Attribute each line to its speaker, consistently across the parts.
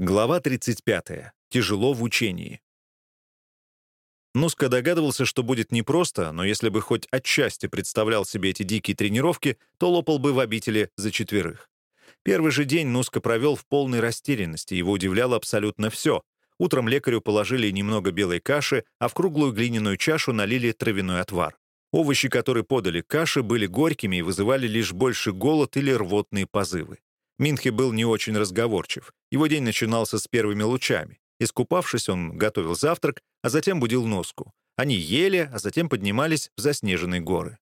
Speaker 1: Глава 35. Тяжело в учении. Нуска догадывался, что будет непросто, но если бы хоть отчасти представлял себе эти дикие тренировки, то лопал бы в обители за четверых. Первый же день Нуска провел в полной растерянности, его удивляло абсолютно все. Утром лекарю положили немного белой каши, а в круглую глиняную чашу налили травяной отвар. Овощи, которые подали к каше, были горькими и вызывали лишь больше голод или рвотные позывы. Минхе был не очень разговорчив. Его день начинался с первыми лучами. Искупавшись, он готовил завтрак, а затем будил носку. Они ели, а затем поднимались в заснеженные горы.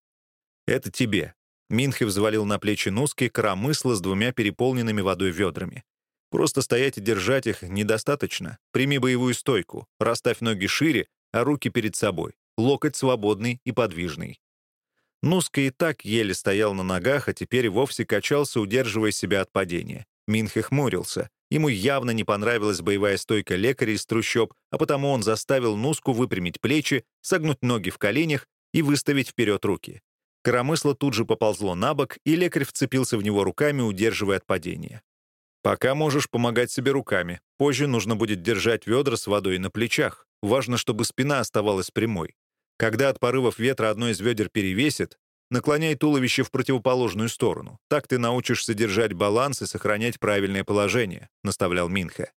Speaker 1: «Это тебе». Минхе взвалил на плечи носки коромысла с двумя переполненными водой ведрами. «Просто стоять и держать их недостаточно. Прими боевую стойку, расставь ноги шире, а руки перед собой. Локоть свободный и подвижный. Нуска и так еле стоял на ногах, а теперь вовсе качался, удерживая себя от падения. Минхе хмурился. Ему явно не понравилась боевая стойка лекаря из трущоб, а потому он заставил Нуску выпрямить плечи, согнуть ноги в коленях и выставить вперед руки. Коромысло тут же поползло на бок, и лекарь вцепился в него руками, удерживая от падения. «Пока можешь помогать себе руками. Позже нужно будет держать ведра с водой на плечах. Важно, чтобы спина оставалась прямой. Когда от порывов ветра одно из ведер перевесит, наклоняй туловище в противоположную сторону. Так ты научишься держать баланс и сохранять правильное положение», — наставлял Минха.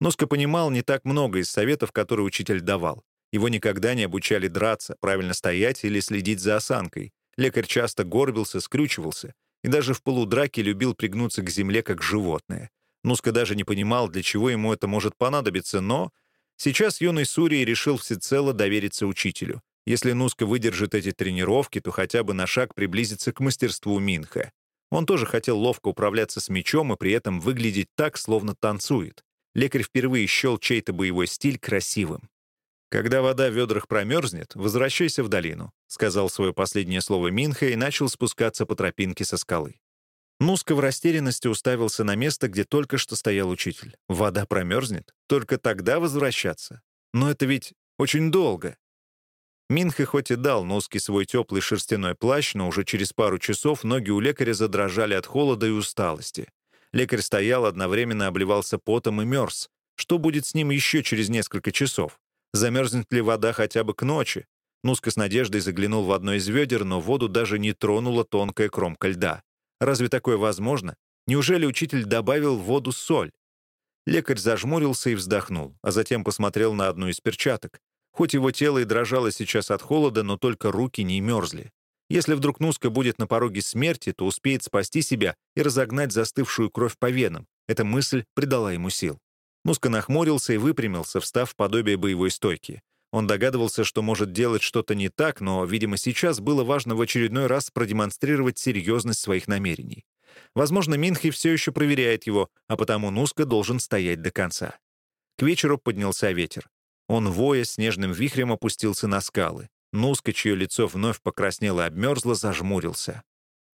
Speaker 1: Носка понимал не так много из советов, которые учитель давал. Его никогда не обучали драться, правильно стоять или следить за осанкой. Лекарь часто горбился, скрючивался и даже в полудраке любил пригнуться к земле, как животное. Нуска даже не понимал, для чего ему это может понадобиться, но сейчас юный Сурий решил всецело довериться учителю. Если Нуска выдержит эти тренировки, то хотя бы на шаг приблизится к мастерству Минха. Он тоже хотел ловко управляться с мечом и при этом выглядеть так, словно танцует. Лекарь впервые счел чей-то боевой стиль красивым. «Когда вода в ведрах промерзнет, возвращайся в долину», сказал свое последнее слово Минха и начал спускаться по тропинке со скалы. Нуска в растерянности уставился на место, где только что стоял учитель. «Вода промерзнет? Только тогда возвращаться? Но это ведь очень долго». Минхе хоть и дал Нуске свой теплый шерстяной плащ, но уже через пару часов ноги у лекаря задрожали от холода и усталости. Лекарь стоял, одновременно обливался потом и мерз. Что будет с ним еще через несколько часов? Замерзнет ли вода хотя бы к ночи? Нуска с надеждой заглянул в одно из ведер, но воду даже не тронула тонкая кромка льда. Разве такое возможно? Неужели учитель добавил в воду соль? Лекарь зажмурился и вздохнул, а затем посмотрел на одну из перчаток. Хоть его тело и дрожало сейчас от холода, но только руки не мерзли. Если вдруг Нуска будет на пороге смерти, то успеет спасти себя и разогнать застывшую кровь по венам. Эта мысль придала ему сил. Нуска нахмурился и выпрямился, встав в подобие боевой стойки. Он догадывался, что может делать что-то не так, но, видимо, сейчас было важно в очередной раз продемонстрировать серьезность своих намерений. Возможно, Минхи все еще проверяет его, а потому Нуска должен стоять до конца. К вечеру поднялся ветер. Он, воя, снежным вихрем опустился на скалы. Нуска, чье лицо вновь покраснело обмерзло, зажмурился.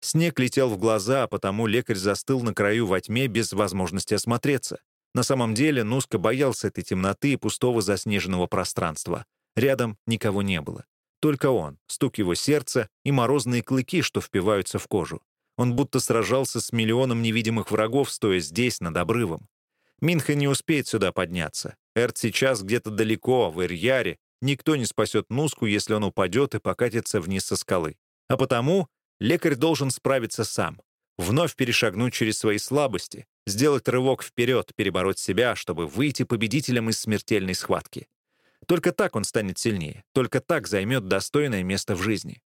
Speaker 1: Снег летел в глаза, а потому лекарь застыл на краю во тьме без возможности осмотреться. На самом деле Нуска боялся этой темноты и пустого заснеженного пространства. Рядом никого не было. Только он, стук его сердца и морозные клыки, что впиваются в кожу. Он будто сражался с миллионом невидимых врагов, стоя здесь, над обрывом. Минха не успеет сюда подняться. Эрт сейчас где-то далеко, в Ирьяре. Никто не спасет Нуску, если он упадет и покатится вниз со скалы. А потому лекарь должен справиться сам. Вновь перешагнуть через свои слабости, сделать рывок вперед, перебороть себя, чтобы выйти победителем из смертельной схватки. Только так он станет сильнее, только так займет достойное место в жизни.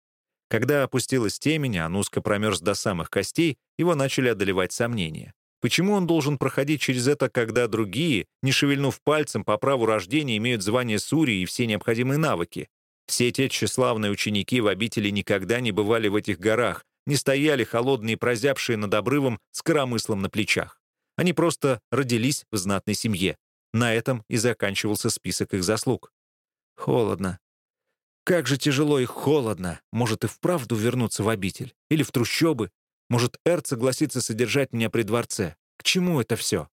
Speaker 1: Когда опустилась темень, а Нуска промерз до самых костей, его начали одолевать сомнения. Почему он должен проходить через это, когда другие, не шевельнув пальцем, по праву рождения имеют звание Сури и все необходимые навыки? Все те тщеславные ученики в обители никогда не бывали в этих горах, не стояли холодные прозябшие над обрывом с коромыслом на плечах. Они просто родились в знатной семье. На этом и заканчивался список их заслуг. Холодно. Как же тяжело и холодно. Может и вправду вернуться в обитель? Или в трущобы? Может, Эрт согласится содержать меня при дворце? К чему это все?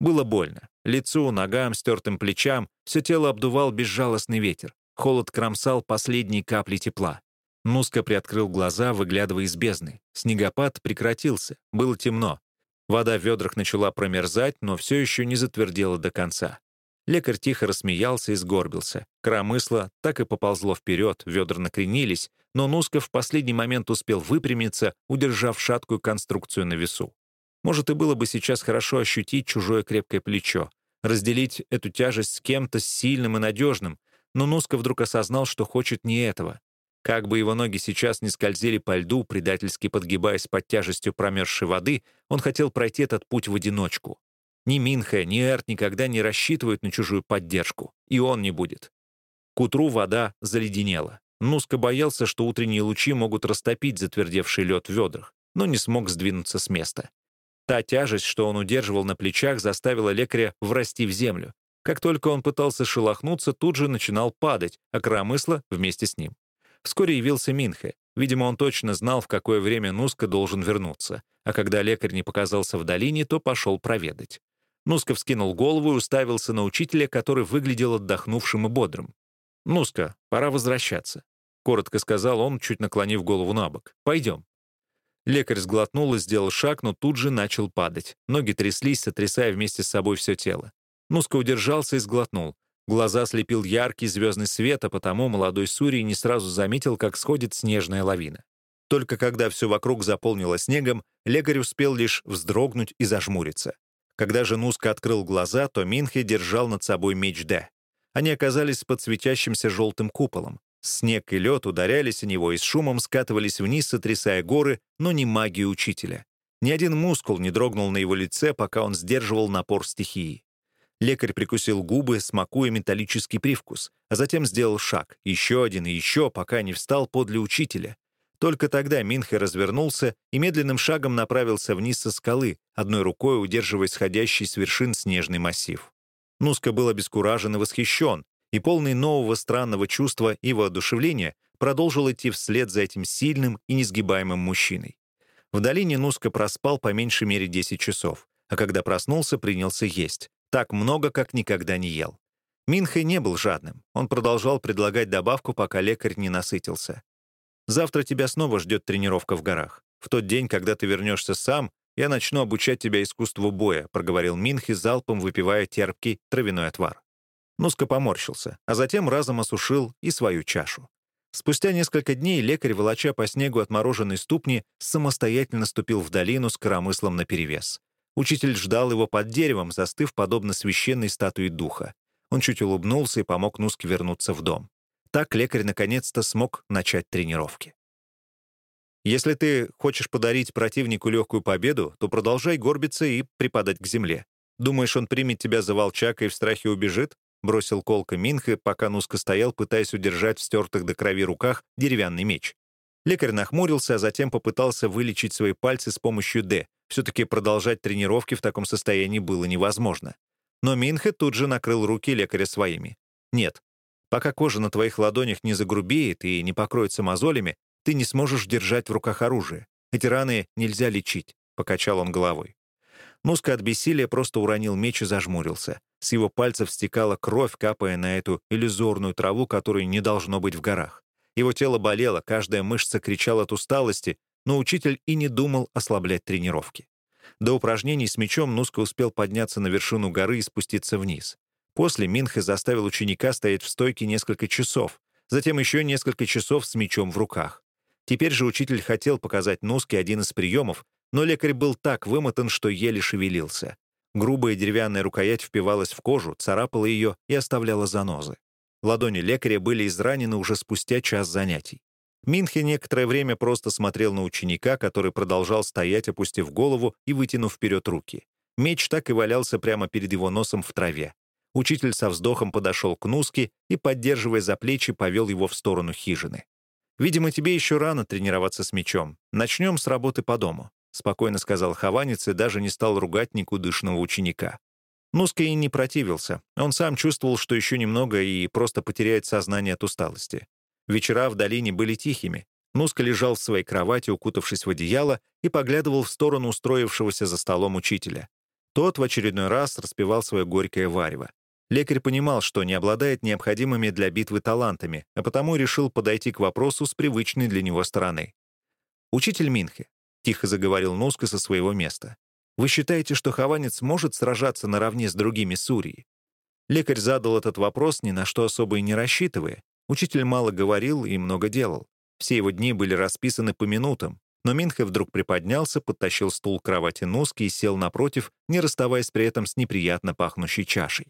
Speaker 1: Было больно. Лицу, ногам, стертым плечам все тело обдувал безжалостный ветер. Холод кромсал последние капли тепла. Нуска приоткрыл глаза, выглядывая из бездны. Снегопад прекратился. Было темно. Вода в ведрах начала промерзать, но все еще не затвердела до конца. Лекарь тихо рассмеялся и сгорбился. Кромысло так и поползло вперед, ведра накренились, но Нуска в последний момент успел выпрямиться, удержав шаткую конструкцию на весу. Может, и было бы сейчас хорошо ощутить чужое крепкое плечо, разделить эту тяжесть с кем-то сильным и надежным, но Нуска вдруг осознал, что хочет не этого. Как бы его ноги сейчас не скользили по льду, предательски подгибаясь под тяжестью промерзшей воды, он хотел пройти этот путь в одиночку. Ни Минха, ни Эрт никогда не рассчитывают на чужую поддержку, и он не будет. К утру вода заледенела. Нуска боялся, что утренние лучи могут растопить затвердевший лед в ведрах, но не смог сдвинуться с места. Та тяжесть, что он удерживал на плечах, заставила лекаря врасти в землю. Как только он пытался шелохнуться, тут же начинал падать, а коромысло вместе с ним. Вскоре явился Минхе. Видимо, он точно знал, в какое время Нуска должен вернуться, а когда лекарь не показался в долине, то пошел проведать. Нуска вскинул голову и уставился на учителя, который выглядел отдохнувшим и бодрым. «Нуска, пора возвращаться», — коротко сказал он, чуть наклонив голову на бок. «Пойдем». Лекарь сглотнул и сделал шаг, но тут же начал падать. Ноги тряслись, сотрясая вместе с собой все тело. Нуска удержался и сглотнул. Глаза слепил яркий звездный свет, а потому молодой Сурий не сразу заметил, как сходит снежная лавина. Только когда все вокруг заполнило снегом, лекарь успел лишь вздрогнуть и зажмуриться. Когда же Нуска открыл глаза, то Минхе держал над собой меч Д. Они оказались под светящимся желтым куполом. Снег и лед ударялись о него и с шумом скатывались вниз, сотрясая горы, но не магию учителя. Ни один мускул не дрогнул на его лице, пока он сдерживал напор стихии. Лекарь прикусил губы, смакуя металлический привкус, а затем сделал шаг, еще один и еще, пока не встал подле учителя. Только тогда Минхе развернулся и медленным шагом направился вниз со скалы, одной рукой удерживая сходящий с вершин снежный массив. Нуска был обескуражен и восхищен, и полный нового странного чувства и воодушевления продолжил идти вслед за этим сильным и несгибаемым мужчиной. В долине Нуска проспал по меньшей мере 10 часов, а когда проснулся, принялся есть. Так много, как никогда не ел. Минхэ не был жадным. Он продолжал предлагать добавку, пока лекарь не насытился. Завтра тебя снова ждет тренировка в горах. В тот день, когда ты вернешься сам, я начну обучать тебя искусству боя», — проговорил Минхи, залпом выпивая терпкий травяной отвар. Нуска поморщился, а затем разом осушил и свою чашу. Спустя несколько дней лекарь, волоча по снегу отмороженной ступни, самостоятельно ступил в долину с коромыслом наперевес. Учитель ждал его под деревом, застыв подобно священной статуе духа. Он чуть улыбнулся и помог Нуске вернуться в дом. Так лекарь наконец-то смог начать тренировки. Если ты хочешь подарить противнику легкую победу, то продолжай горбиться и припадать к земле. Думаешь, он примет тебя за волчака и в страхе убежит? Бросил колка Минха, пока Нуска стоял, пытаясь удержать в стертых до крови руках деревянный меч. Лекарь нахмурился, а затем попытался вылечить свои пальцы с помощью «Д». Все-таки продолжать тренировки в таком состоянии было невозможно. Но Минхе тут же накрыл руки лекаря своими. «Нет, Пока кожа на твоих ладонях не загрубеет и не покроется мозолями, ты не сможешь держать в руках оружие. Эти раны нельзя лечить», — покачал он головой. Нуска от бессилия просто уронил меч и зажмурился. С его пальцев стекала кровь, капая на эту иллюзорную траву, которой не должно быть в горах. Его тело болело, каждая мышца кричала от усталости, но учитель и не думал ослаблять тренировки. До упражнений с мечом Нуска успел подняться на вершину горы и спуститься вниз. После Минхе заставил ученика стоять в стойке несколько часов, затем еще несколько часов с мечом в руках. Теперь же учитель хотел показать Нуске один из приемов, но лекарь был так вымотан, что еле шевелился. Грубая деревянная рукоять впивалась в кожу, царапала ее и оставляла занозы. Ладони лекаря были изранены уже спустя час занятий. Минхе некоторое время просто смотрел на ученика, который продолжал стоять, опустив голову и вытянув вперед руки. Меч так и валялся прямо перед его носом в траве. Учитель со вздохом подошел к Нуске и, поддерживая за плечи, повел его в сторону хижины. «Видимо, тебе еще рано тренироваться с мечом. Начнем с работы по дому», — спокойно сказал Хованец и даже не стал ругать никудышного ученика. Нуска и не противился. Он сам чувствовал, что еще немного и просто потеряет сознание от усталости. Вечера в долине были тихими. Нуска лежал в своей кровати, укутавшись в одеяло, и поглядывал в сторону устроившегося за столом учителя. Тот в очередной раз распевал свое горькое варево. Лекарь понимал, что не обладает необходимыми для битвы талантами, а потому решил подойти к вопросу с привычной для него стороны. «Учитель Минхе», — тихо заговорил Нуска со своего места, Вы считаете, что хованец может сражаться наравне с другими Сурьей? Лекарь задал этот вопрос, ни на что особо и не рассчитывая. Учитель мало говорил и много делал. Все его дни были расписаны по минутам, но Минхе вдруг приподнялся, подтащил стул к кровати Нуски и сел напротив, не расставаясь при этом с неприятно пахнущей чашей.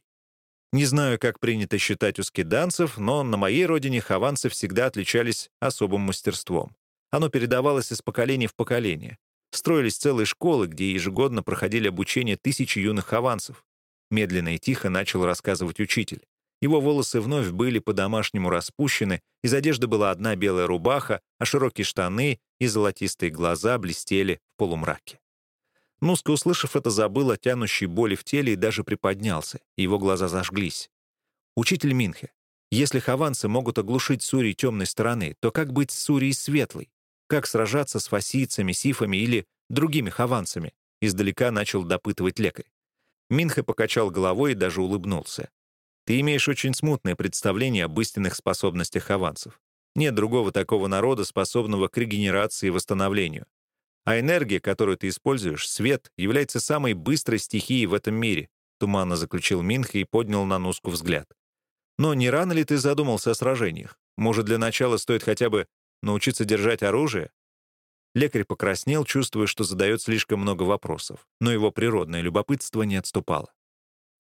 Speaker 1: Не знаю, как принято считать у скиданцев, но на моей родине хованцы всегда отличались особым мастерством. Оно передавалось из поколения в поколение. Строились целые школы, где ежегодно проходили обучение тысячи юных хованцев. Медленно и тихо начал рассказывать учитель. Его волосы вновь были по-домашнему распущены, из одежды была одна белая рубаха, а широкие штаны и золотистые глаза блестели в полумраке. Нуска, услышав это, забыл о тянущей боли в теле и даже приподнялся, его глаза зажглись. «Учитель Минхе, если хаванцы могут оглушить Сурий темной стороны, то как быть с Сурией светлой? Как сражаться с фасийцами, сифами или другими хаванцами?» Издалека начал допытывать лекарь. Минхе покачал головой и даже улыбнулся. «Ты имеешь очень смутное представление об истинных способностях хаванцев. Нет другого такого народа, способного к регенерации и восстановлению. А энергия, которую ты используешь, свет, является самой быстрой стихией в этом мире», туманно заключил Минха и поднял на Нуску взгляд. «Но не рано ли ты задумался о сражениях? Может, для начала стоит хотя бы научиться держать оружие?» Лекарь покраснел, чувствуя, что задает слишком много вопросов, но его природное любопытство не отступало.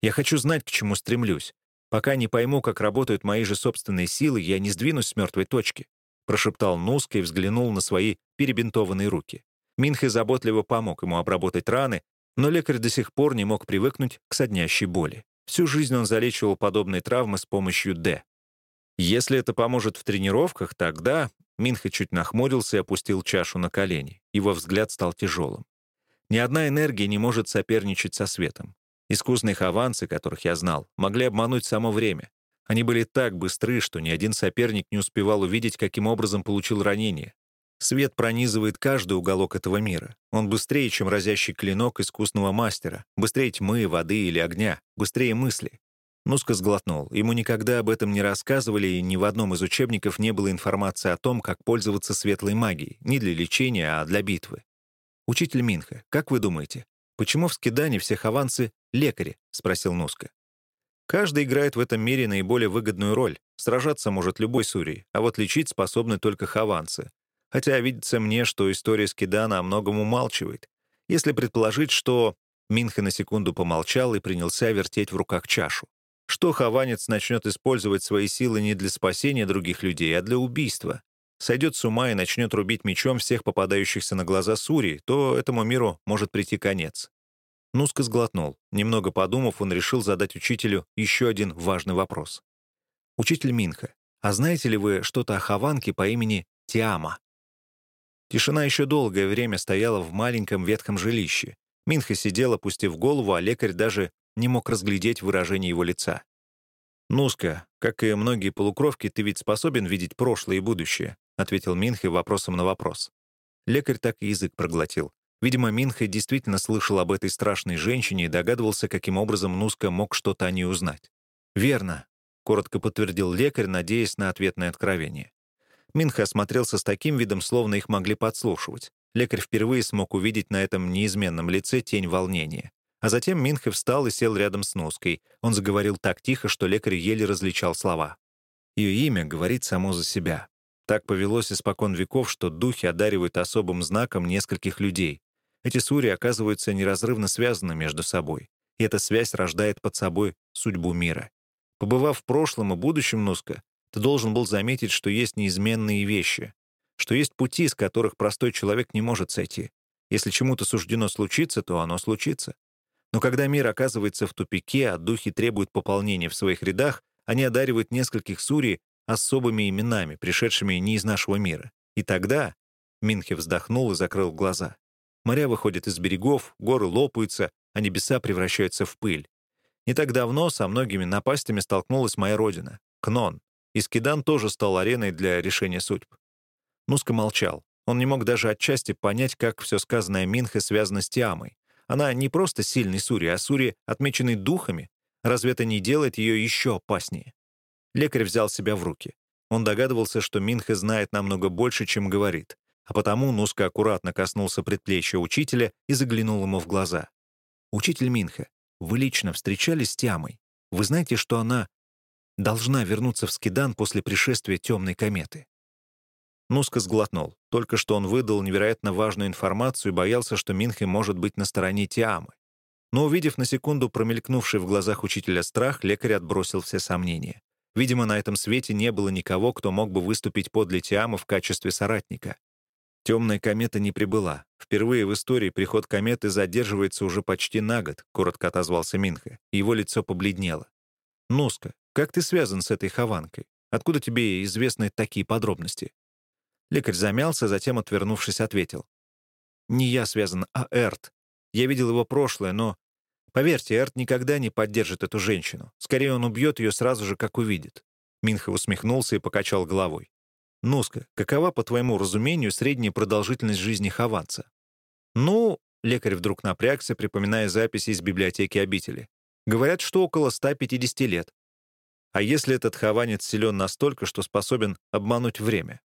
Speaker 1: «Я хочу знать, к чему стремлюсь. Пока не пойму, как работают мои же собственные силы, я не сдвинусь с мертвой точки», прошептал Нуска и взглянул на свои перебинтованные руки. Минхе заботливо помог ему обработать раны, но лекарь до сих пор не мог привыкнуть к соднящей боли. Всю жизнь он залечивал подобные травмы с помощью «Д». Если это поможет в тренировках, тогда Минха чуть нахмурился и опустил чашу на колени. Его взгляд стал тяжелым. Ни одна энергия не может соперничать со светом. Искусные хованцы, которых я знал, могли обмануть само время. Они были так быстры, что ни один соперник не успевал увидеть, каким образом получил ранение. Свет пронизывает каждый уголок этого мира. Он быстрее, чем разящий клинок искусного мастера, быстрее тьмы, воды или огня, быстрее мысли. Нуска сглотнул. Ему никогда об этом не рассказывали, и ни в одном из учебников не было информации о том, как пользоваться светлой магией, не для лечения, а для битвы. «Учитель Минха, как вы думаете, почему в Скидане все хованцы — лекари?» — спросил Нуска. «Каждый играет в этом мире наиболее выгодную роль. Сражаться может любой сурий, а вот лечить способны только хованцы. Хотя видится мне, что история Скидана о многом умалчивает. Если предположить, что... Минха на секунду помолчал и принялся вертеть в руках чашу что хованец начнет использовать свои силы не для спасения других людей, а для убийства, сойдет с ума и начнет рубить мечом всех попадающихся на глаза Сури, то этому миру может прийти конец. Нуска сглотнул. Немного подумав, он решил задать учителю еще один важный вопрос. «Учитель Минха, а знаете ли вы что-то о хованке по имени Тиама?» Тишина еще долгое время стояла в маленьком ветхом жилище. Минха сидел, опустив голову, а лекарь даже не мог разглядеть выражение его лица. «Нуска, как и многие полукровки, ты ведь способен видеть прошлое и будущее», ответил Минхе вопросом на вопрос. Лекарь так язык проглотил. Видимо, Минхе действительно слышал об этой страшной женщине и догадывался, каким образом Нуска мог что-то о ней узнать. «Верно», — коротко подтвердил лекарь, надеясь на ответное откровение. Минха осмотрелся с таким видом, словно их могли подслушивать. Лекарь впервые смог увидеть на этом неизменном лице тень волнения. А затем Минхе встал и сел рядом с Ноской. Он заговорил так тихо, что лекарь еле различал слова. Ее имя говорит само за себя. Так повелось испокон веков, что духи одаривают особым знаком нескольких людей. Эти сури оказываются неразрывно связаны между собой, и эта связь рождает под собой судьбу мира. Побывав в прошлом и будущем Нуска, ты должен был заметить, что есть неизменные вещи, что есть пути, с которых простой человек не может сойти. Если чему-то суждено случиться, то оно случится. Но когда мир оказывается в тупике, а духи требуют пополнения в своих рядах, они одаривают нескольких сури особыми именами, пришедшими не из нашего мира. И тогда Минхе вздохнул и закрыл глаза. Моря выходят из берегов, горы лопаются, а небеса превращаются в пыль. Не так давно со многими напастями столкнулась моя родина — Кнон. И Скидан тоже стал ареной для решения судьб. Нуска молчал. Он не мог даже отчасти понять, как все сказанное Минхе связано с Тиамой. Она не просто сильный Сури, а Сури, отмеченный духами. Разве это не делает ее еще опаснее? Лекарь взял себя в руки. Он догадывался, что Минхе знает намного больше, чем говорит, а потому Нуска аккуратно коснулся предплечья учителя и заглянул ему в глаза. «Учитель Минха, вы лично встречались с Тиамой? Вы знаете, что она должна вернуться в Скидан после пришествия темной кометы?» Нуска сглотнул. Только что он выдал невероятно важную информацию и боялся, что Минхе может быть на стороне Тиамы. Но увидев на секунду промелькнувший в глазах учителя страх, лекарь отбросил все сомнения. Видимо, на этом свете не было никого, кто мог бы выступить подле Тиамы в качестве соратника. Темная комета не прибыла. Впервые в истории приход кометы задерживается уже почти на год, коротко отозвался Минха. Его лицо побледнело. «Нуска, как ты связан с этой хованкой? Откуда тебе известны такие подробности?» Лекарь замялся, затем, отвернувшись, ответил. «Не я связан, а Эрт. Я видел его прошлое, но Поверьте, Эрт никогда не поддержит эту женщину. Скорее, он убьет ее сразу же, как увидит». Минха усмехнулся и покачал головой. «Нуска, какова, по твоему разумению, средняя продолжительность жизни хованца?» «Ну...» — лекарь вдруг напрягся, припоминая записи из библиотеки обители. «Говорят, что около 150 лет. А если этот хованец силен настолько, что способен обмануть время?»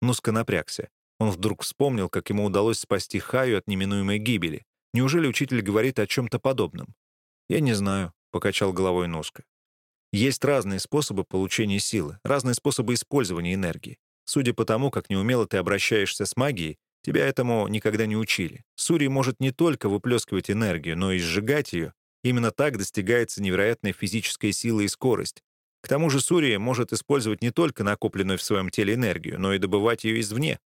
Speaker 1: Нуска напрягся. Он вдруг вспомнил, как ему удалось спасти Хаю от неминуемой гибели. Неужели учитель говорит о чем-то подобном? «Я не знаю», — покачал головой Нуска. «Есть разные способы получения силы, разные способы использования энергии. Судя по тому, как неумело ты обращаешься с магией, тебя этому никогда не учили. Сури может не только выплескивать энергию, но и сжигать ее. Именно так достигается невероятная физическая сила и скорость. К тому же Сурия может использовать не только накопленную в своем теле энергию, но и добывать ее извне.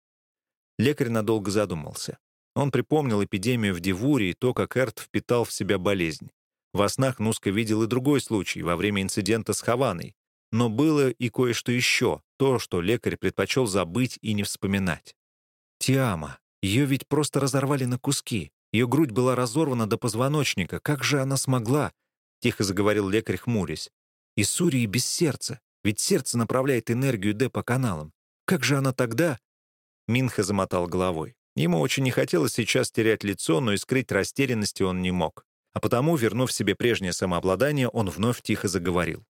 Speaker 1: Лекарь надолго задумался. Он припомнил эпидемию в Дивуре и то, как Эрт впитал в себя болезнь. Во снах Нуска видел и другой случай, во время инцидента с Хаваной. Но было и кое-что еще, то, что лекарь предпочел забыть и не вспоминать. Тиама. Ее ведь просто разорвали на куски. Ее грудь была разорвана до позвоночника. Как же она смогла? Тихо заговорил лекарь, хмурясь. И Сурии без сердца. Ведь сердце направляет энергию Д по каналам. Как же она тогда? Минха замотал головой. Ему очень не хотелось сейчас терять лицо, но и скрыть растерянности он не мог. А потому, вернув себе прежнее самообладание, он вновь тихо заговорил.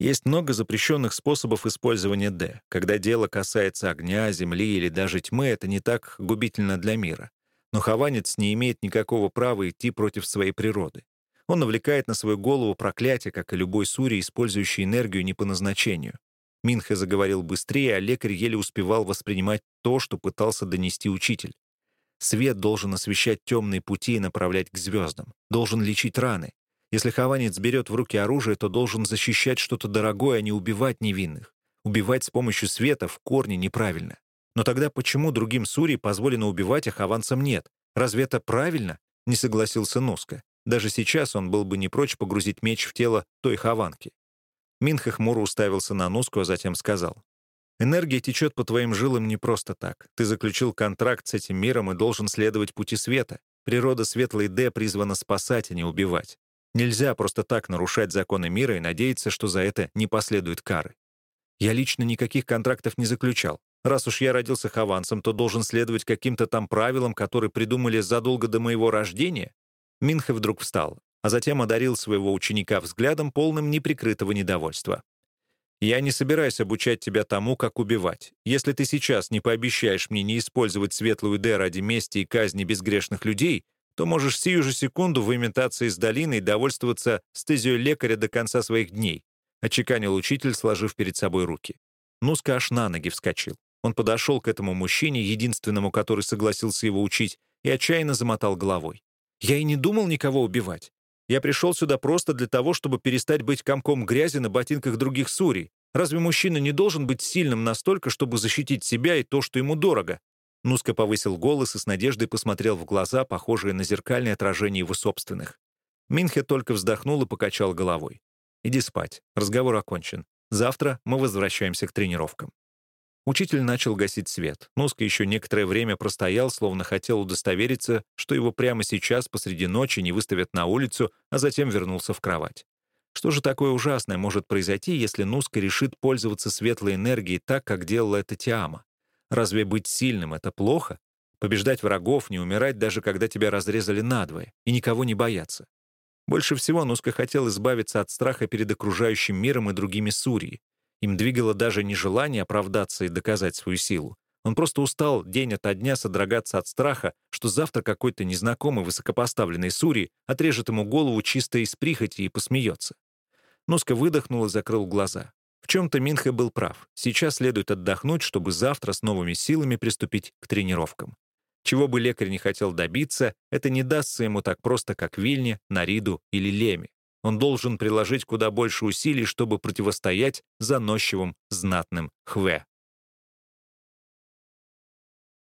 Speaker 1: Есть много запрещенных способов использования «Д». Когда дело касается огня, земли или даже тьмы, это не так губительно для мира. Но хованец не имеет никакого права идти против своей природы. Он навлекает на свою голову проклятие, как и любой сури, использующий энергию не по назначению. Минха заговорил быстрее, а лекарь еле успевал воспринимать то, что пытался донести учитель. Свет должен освещать темные пути и направлять к звездам, должен лечить раны. Если хованец берет в руки оружие, то должен защищать что-то дорогое, а не убивать невинных. Убивать с помощью света в корне неправильно. Но тогда почему другим Сури позволено убивать, а хованцам нет? Разве это правильно? Не согласился Нуска. Даже сейчас он был бы не прочь погрузить меч в тело той хованки. Минха хмуро уставился на Нуску, а затем сказал. Энергия течет по твоим жилам не просто так. Ты заключил контракт с этим миром и должен следовать пути света. Природа светлой Д призвана спасать, а не убивать. Нельзя просто так нарушать законы мира и надеяться, что за это не последует кары. Я лично никаких контрактов не заключал. Раз уж я родился хавансом, то должен следовать каким-то там правилам, которые придумали задолго до моего рождения. Минха вдруг встал, а затем одарил своего ученика взглядом, полным неприкрытого недовольства. Я не собираюсь обучать тебя тому, как убивать. Если ты сейчас не пообещаешь мне не использовать светлую Д ради мести и казни безгрешных людей, то можешь сию же секунду выметаться из долины и довольствоваться стезией лекаря до конца своих дней», — очеканил учитель, сложив перед собой руки. Нуска аж на ноги вскочил. Он подошел к этому мужчине, единственному, который согласился его учить, и отчаянно замотал головой. «Я и не думал никого убивать. Я пришел сюда просто для того, чтобы перестать быть комком грязи на ботинках других сурей. Разве мужчина не должен быть сильным настолько, чтобы защитить себя и то, что ему дорого?» Нуска повысил голос и с надеждой посмотрел в глаза, похожие на зеркальное отражение его собственных. Минхе только вздохнул и покачал головой. «Иди спать. Разговор окончен. Завтра мы возвращаемся к тренировкам». Учитель начал гасить свет. Нуска еще некоторое время простоял, словно хотел удостовериться, что его прямо сейчас посреди ночи не выставят на улицу, а затем вернулся в кровать. Что же такое ужасное может произойти, если Нуска решит пользоваться светлой энергией так, как делала это Тиама? Разве быть сильным — это плохо? Побеждать врагов, не умирать, даже когда тебя разрезали надвое, и никого не бояться. Больше всего Нуска хотел избавиться от страха перед окружающим миром и другими Сурьи, им двигало даже не желание оправдаться и доказать свою силу. Он просто устал день ото дня содрогаться от страха, что завтра какой-то незнакомый высокопоставленный Сури отрежет ему голову чисто из прихоти и посмеется. Нуска выдохнул и закрыл глаза. В чем-то Минхе был прав. Сейчас следует отдохнуть, чтобы завтра с новыми силами приступить к тренировкам. Чего бы лекарь не хотел добиться, это не дастся ему так просто, как Вильне, Нариду или Леме. Он должен приложить куда больше усилий, чтобы противостоять заносчивым знатным Хве.